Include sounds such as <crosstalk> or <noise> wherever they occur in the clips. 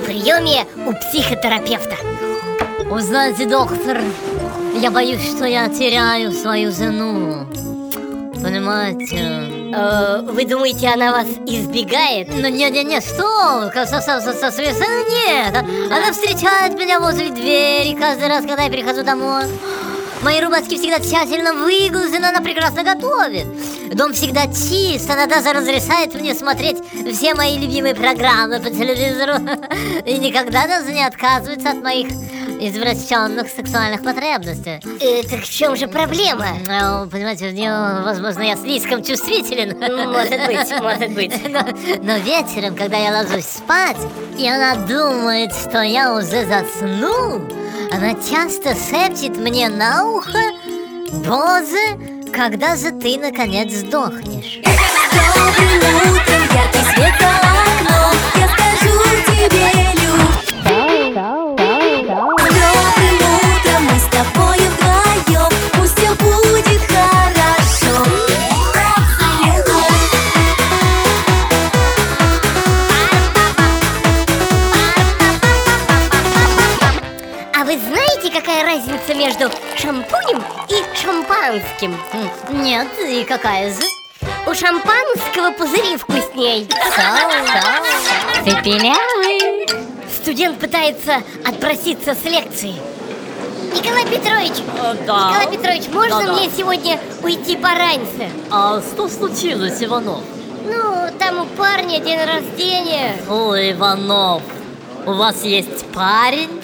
приеме у психотерапевта Вы знаете, доктор, я боюсь, что я теряю свою жену Понимаете? Э, Вы думаете, она вас избегает? Ну не-не-не, что совершенно нет Она встречает меня возле двери каждый раз, когда я прихожу домой Мои рубашки всегда тщательно выглажены, она прекрасно готовит. Дом всегда чист, она даже разрешает мне смотреть все мои любимые программы по телевизору <laughs> И никогда даже не отказывается от моих извращенных сексуальных потребностей. Э, так в чем же проблема? Ну, Понимаете, мне, возможно, я слишком чувствителен. Может быть, <laughs> может быть. Но, но вечером, когда я ложусь спать, и она думает, что я уже заснул, она часто шепчет мне на ухо Боже, когда же ты наконец сдохнешь? Добрым утром, яркий свет А вы знаете, какая разница между шампунем и шампанским? М, Нет, и какая же? У шампанского пузыри вкусней Ты пилявый Студент пытается отпроситься с лекции Николай Петрович, Да Николай Петрович, можно Да-да. мне сегодня уйти пораньше? А что случилось, Иванов? Ну, там у парня день рождения Ой, Иванов, у вас есть парень?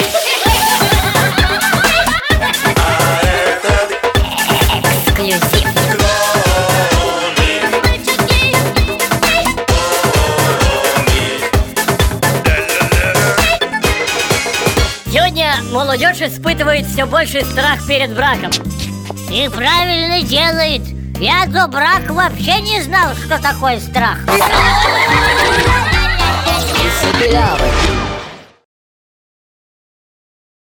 Молодежь испытывает все больший страх перед браком. И правильно делает Я до брака вообще не знал, что такое страх